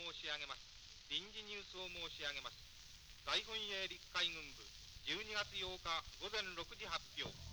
申し上げます。臨時ニュースを申し上げます。大本営陸海軍部12月8日午前6時発表。